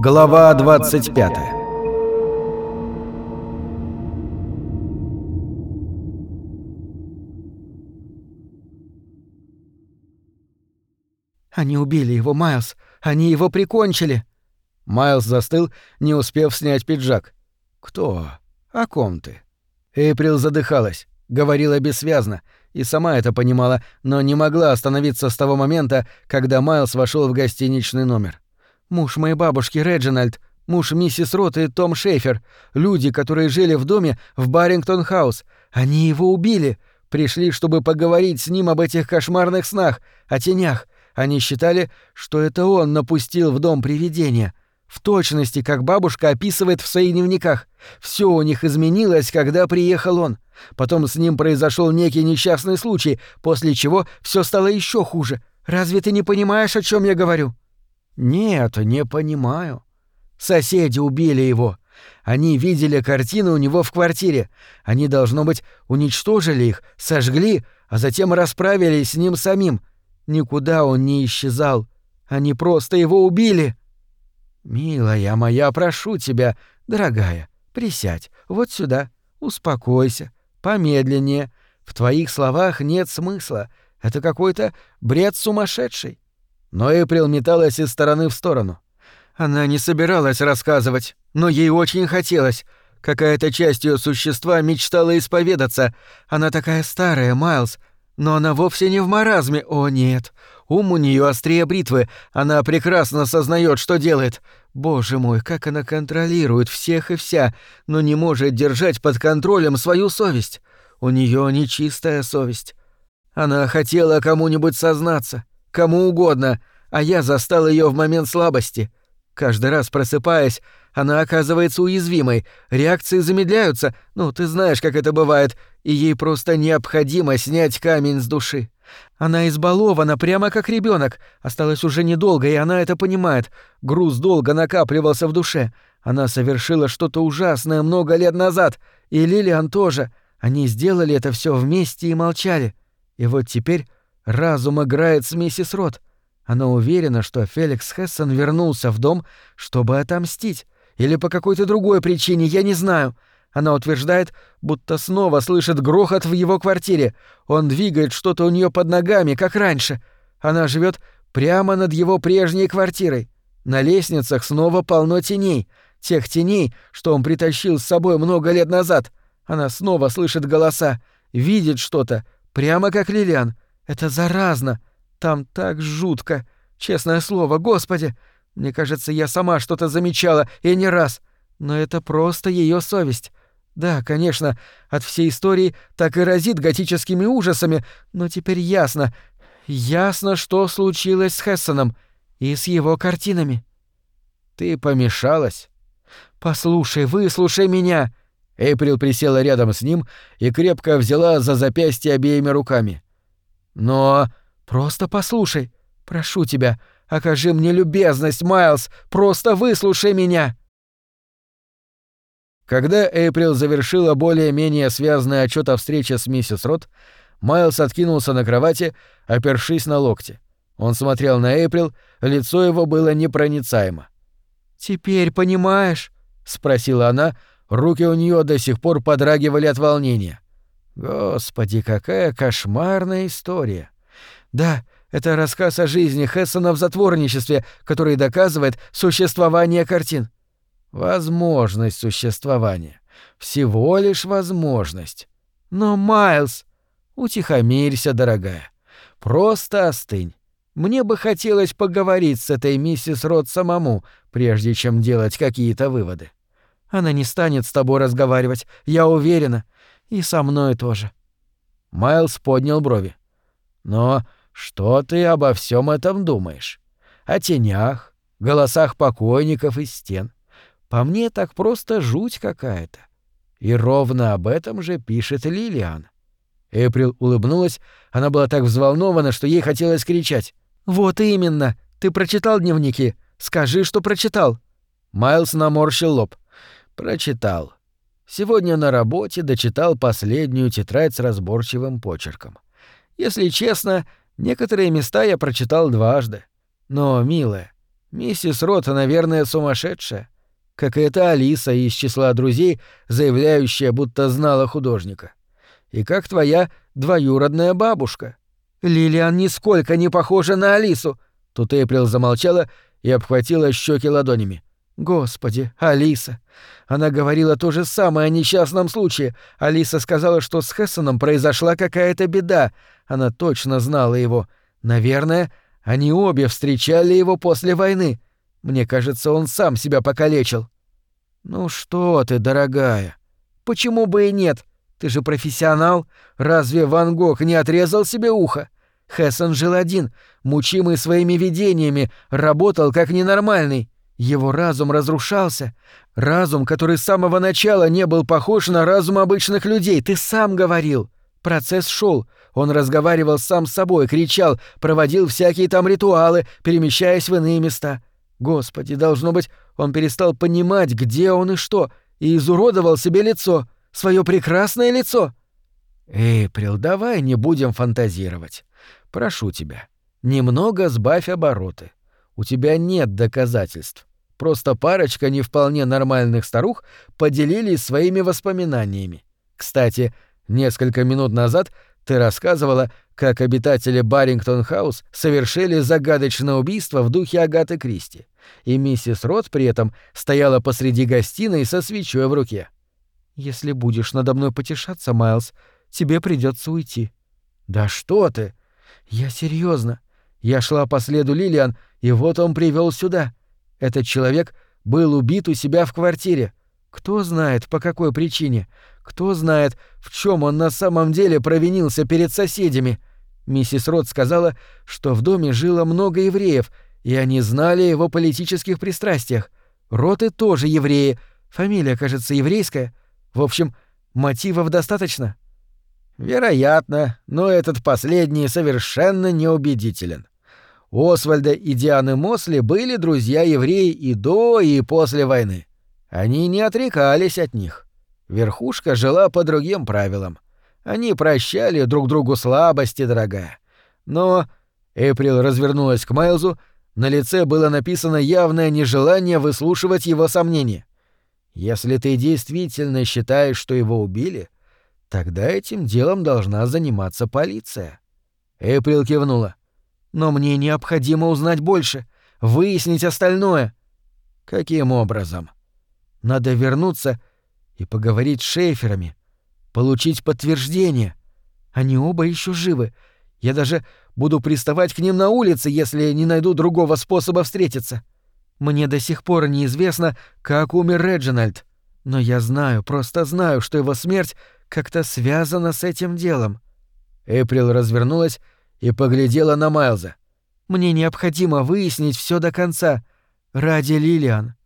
Глава 25 «Они убили его, Майлз! Они его прикончили!» Майлз застыл, не успев снять пиджак. «Кто? О ком ты?» Эйприл задыхалась, говорила бессвязно, и сама это понимала, но не могла остановиться с того момента, когда Майлз вошел в гостиничный номер. «Муж моей бабушки Реджинальд, муж миссис Рот и Том Шейфер, люди, которые жили в доме в Баррингтон-хаус. Они его убили, пришли, чтобы поговорить с ним об этих кошмарных снах, о тенях. Они считали, что это он напустил в дом привидения. В точности, как бабушка описывает в своих дневниках. Все у них изменилось, когда приехал он. Потом с ним произошел некий несчастный случай, после чего все стало еще хуже. Разве ты не понимаешь, о чем я говорю? Нет, не понимаю. Соседи убили его. Они видели картины у него в квартире. Они, должно быть, уничтожили их, сожгли, а затем расправились с ним самим. Никуда он не исчезал. Они просто его убили. Милая моя, прошу тебя, дорогая, присядь вот сюда, успокойся, помедленнее. В твоих словах нет смысла. Это какой-то бред сумасшедший. Но Эприл металась из стороны в сторону. Она не собиралась рассказывать, но ей очень хотелось. Какая-то часть ее существа мечтала исповедаться. Она такая старая, Майлз, но она вовсе не в маразме, о нет. Ум у нее острее бритвы, она прекрасно сознает, что делает. Боже мой, как она контролирует всех и вся, но не может держать под контролем свою совесть. У нее нечистая совесть. Она хотела кому-нибудь сознаться, кому угодно, а я застал ее в момент слабости. Каждый раз просыпаясь, она оказывается уязвимой, реакции замедляются, ну, ты знаешь, как это бывает, и ей просто необходимо снять камень с души. Она избалована прямо как ребенок. Осталось уже недолго, и она это понимает. Груз долго накапливался в душе. Она совершила что-то ужасное много лет назад, и Лилиан тоже. Они сделали это все вместе и молчали. И вот теперь разум играет с миссис Рот. Она уверена, что Феликс Хессон вернулся в дом, чтобы отомстить. Или по какой-то другой причине, я не знаю. Она утверждает, будто снова слышит грохот в его квартире. Он двигает что-то у нее под ногами, как раньше. Она живет прямо над его прежней квартирой. На лестницах снова полно теней. Тех теней, что он притащил с собой много лет назад. Она снова слышит голоса, видит что-то, прямо как Лилиан. Это заразно. Там так жутко. Честное слово, господи. Мне кажется, я сама что-то замечала, и не раз. Но это просто ее совесть. Да, конечно, от всей истории так и разит готическими ужасами, но теперь ясно, ясно, что случилось с Хессоном и с его картинами. Ты помешалась? Послушай, выслушай меня. Эйприл присела рядом с ним и крепко взяла за запястье обеими руками. Но Просто послушай. Прошу тебя, окажи мне любезность, Майлз. Просто выслушай меня. Когда Эйприл завершила более-менее связанный отчет о встрече с миссис Рот, Майлз откинулся на кровати, опершись на локти. Он смотрел на Эйприл, лицо его было непроницаемо. «Теперь понимаешь?» — спросила она, руки у нее до сих пор подрагивали от волнения. «Господи, какая кошмарная история!» Да, это рассказ о жизни Хессона в затворничестве, который доказывает существование картин. Возможность существования. Всего лишь возможность. Но, Майлз, утихомирься, дорогая. Просто остынь. Мне бы хотелось поговорить с этой миссис Рот самому, прежде чем делать какие-то выводы. Она не станет с тобой разговаривать, я уверена. И со мной тоже. Майлз поднял брови. Но что ты обо всем этом думаешь? О тенях, голосах покойников из стен. По мне так просто жуть какая-то. И ровно об этом же пишет Лилиан. Эприл улыбнулась, она была так взволнована, что ей хотелось кричать. «Вот именно! Ты прочитал дневники? Скажи, что прочитал!» Майлз наморщил лоб. «Прочитал. Сегодня на работе дочитал последнюю тетрадь с разборчивым почерком. Если честно, Некоторые места я прочитал дважды. Но, милая, Миссис Рот, наверное, сумасшедшая. Как и эта Алиса из числа друзей, заявляющая, будто знала художника. И как твоя двоюродная бабушка. Лилиан нисколько не похожа на Алису. Тут Эйприл замолчала и обхватила щеки ладонями. Господи, Алиса. Она говорила то же самое о несчастном случае. Алиса сказала, что с Хессоном произошла какая-то беда. Она точно знала его. Наверное, они обе встречали его после войны. Мне кажется, он сам себя покалечил. Ну что ты, дорогая? Почему бы и нет? Ты же профессионал. Разве Ван Гог не отрезал себе ухо? Хессон жил один, мучимый своими видениями, работал как ненормальный. Его разум разрушался. Разум, который с самого начала не был похож на разум обычных людей. Ты сам говорил. Процесс шел. Он разговаривал сам с собой, кричал, проводил всякие там ритуалы, перемещаясь в иные места. Господи, должно быть, он перестал понимать, где он и что, и изуродовал себе лицо, свое прекрасное лицо. Эйприл, давай не будем фантазировать. Прошу тебя, немного сбавь обороты. У тебя нет доказательств. Просто парочка не вполне нормальных старух поделились своими воспоминаниями. Кстати, несколько минут назад ты рассказывала, как обитатели Баррингтон-хаус совершили загадочное убийство в духе Агаты Кристи, и миссис Рот при этом стояла посреди гостиной со свечой в руке. «Если будешь надо мной потешаться, Майлз, тебе придется уйти». «Да что ты!» «Я серьезно. Я шла по следу Лилиан, и вот он привел сюда. Этот человек был убит у себя в квартире. Кто знает, по какой причине? Кто знает, в чем он на самом деле провинился перед соседями? Миссис Рот сказала, что в доме жило много евреев, и они знали о его политических пристрастиях. Роты тоже евреи, фамилия, кажется, еврейская. В общем, мотивов достаточно. Вероятно, но этот последний совершенно неубедителен. Освальда и Дианы Мосли были друзья-евреи и до, и после войны. Они не отрекались от них. Верхушка жила по другим правилам. Они прощали друг другу слабости, дорогая. Но Эприл развернулась к Майлзу, на лице было написано явное нежелание выслушивать его сомнения. «Если ты действительно считаешь, что его убили, тогда этим делом должна заниматься полиция». Эприл кивнула. Но мне необходимо узнать больше, выяснить остальное. Каким образом? Надо вернуться и поговорить с шейферами, получить подтверждение. Они оба еще живы. Я даже буду приставать к ним на улице, если не найду другого способа встретиться. Мне до сих пор неизвестно, как умер Реджинальд, но я знаю, просто знаю, что его смерть как-то связана с этим делом. Эприл развернулась и поглядела на Майлза. «Мне необходимо выяснить все до конца. Ради Лилиан.